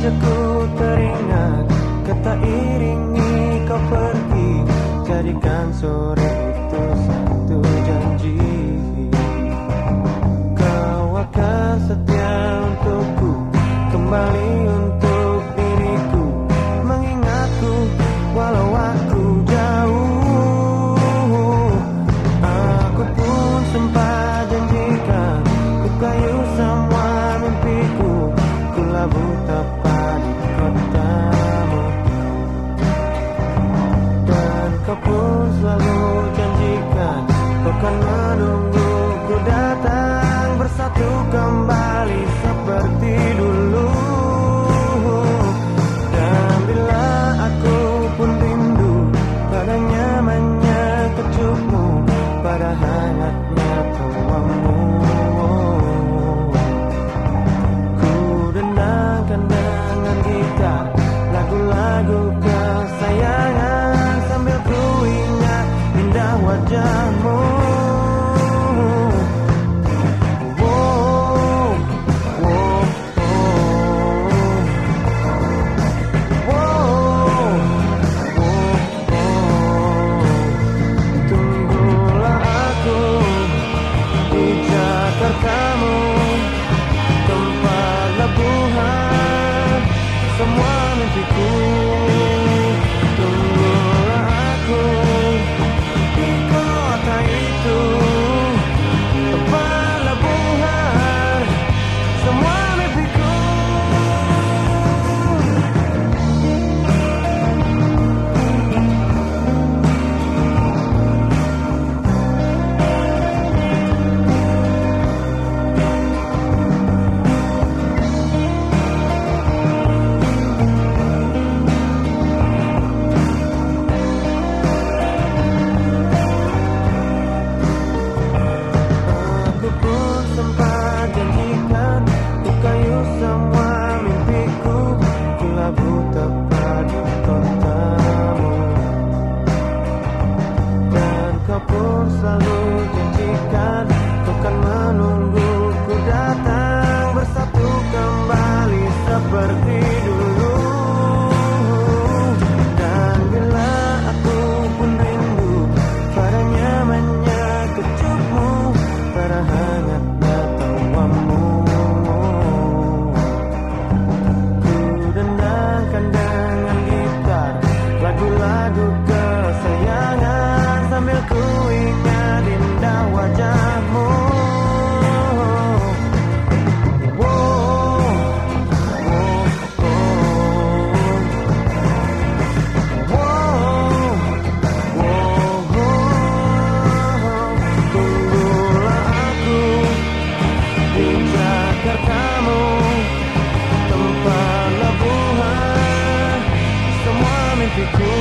saja ku teringat Kata iringi kau pergi Jadikan sore. menungguku datang bersatu kembali seperti dulu. Dan bila aku pun rindu pada nyamannya kecupmu Pada hangatnya tuamu Ku dendangkan dengan kita lagu-lagu kesayangan Sambil ku ingat indah wajahmu. Jakartamu tempat labuhan semua mimpiku.